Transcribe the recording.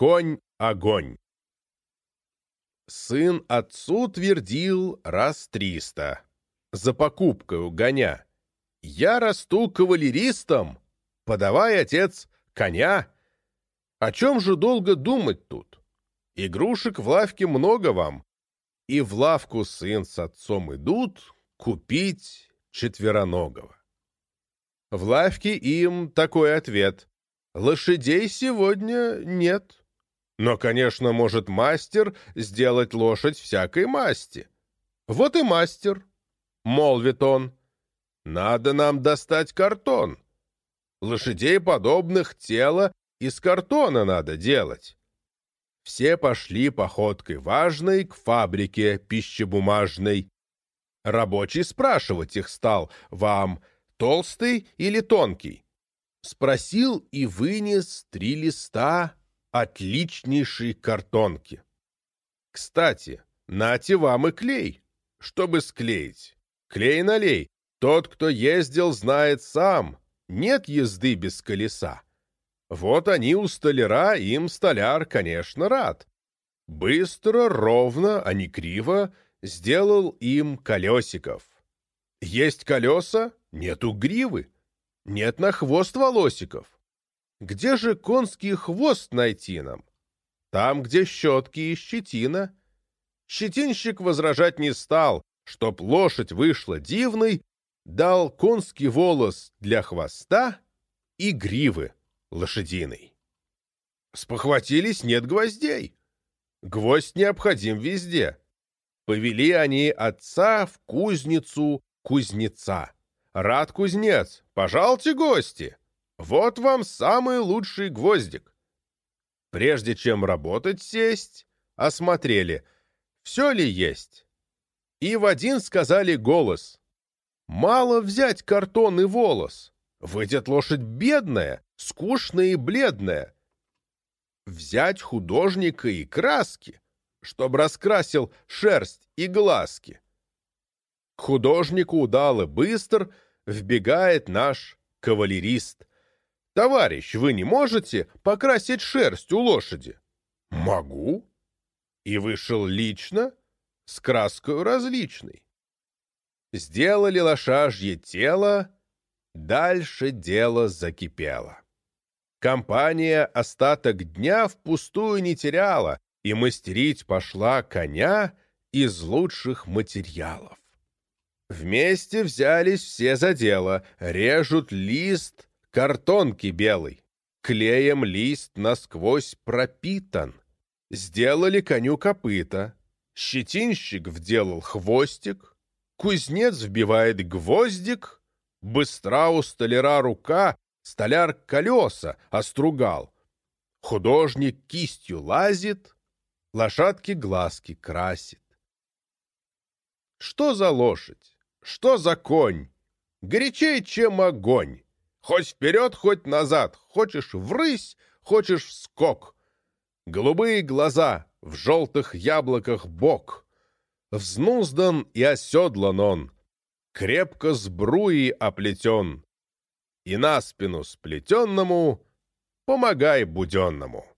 Конь-огонь. Сын отцу твердил раз триста, за покупкой гоня. Я расту кавалеристом, подавай, отец, коня. О чем же долго думать тут? Игрушек в лавке много вам, и в лавку сын с отцом идут купить четвероногого. В лавке им такой ответ. Лошадей сегодня нет. Но, конечно, может мастер сделать лошадь всякой масти. Вот и мастер, — молвит он. Надо нам достать картон. Лошадей подобных тела из картона надо делать. Все пошли походкой важной к фабрике пищебумажной. Рабочий спрашивать их стал, вам толстый или тонкий? Спросил и вынес три листа отличнейшей картонки. Кстати, нате вам и клей, чтобы склеить. Клей налей. Тот, кто ездил, знает сам. Нет езды без колеса. Вот они у столяра, им столяр, конечно, рад. Быстро, ровно, а не криво сделал им колесиков. Есть колеса, нету гривы, нет на хвост волосиков. Где же конский хвост найти нам? Там, где щетки и щетина. Щетинщик возражать не стал, чтоб лошадь вышла дивной, дал конский волос для хвоста и гривы лошадиной. Спохватились, нет гвоздей. Гвоздь необходим везде. Повели они отца в кузницу кузнеца. Рад кузнец, пожалуйте гости. Вот вам самый лучший гвоздик. Прежде чем работать сесть, осмотрели, все ли есть. И в один сказали голос. Мало взять картон и волос. Выйдет лошадь бедная, скучная и бледная. Взять художника и краски, чтоб раскрасил шерсть и глазки. К художнику удало быстр вбегает наш кавалерист. «Товарищ, вы не можете покрасить шерсть у лошади?» «Могу». И вышел лично, с краской различной. Сделали лошажье тело, дальше дело закипело. Компания остаток дня впустую не теряла и мастерить пошла коня из лучших материалов. Вместе взялись все за дело, режут лист картонки белый. Клеем лист насквозь пропитан. Сделали коню копыта. Щетинщик вделал хвостик. Кузнец вбивает гвоздик. Быстра у столяра рука, столяр колеса остругал. Художник кистью лазит, лошадки глазки красит. Что за лошадь? Что за конь? Горячей, чем огонь. Хоть вперед, хоть назад, хочешь врысь, хочешь скок. Голубые глаза, в желтых яблоках бок. Взнуздан и оседлан он, крепко с бруи оплетен. И на спину сплетенному помогай буденному.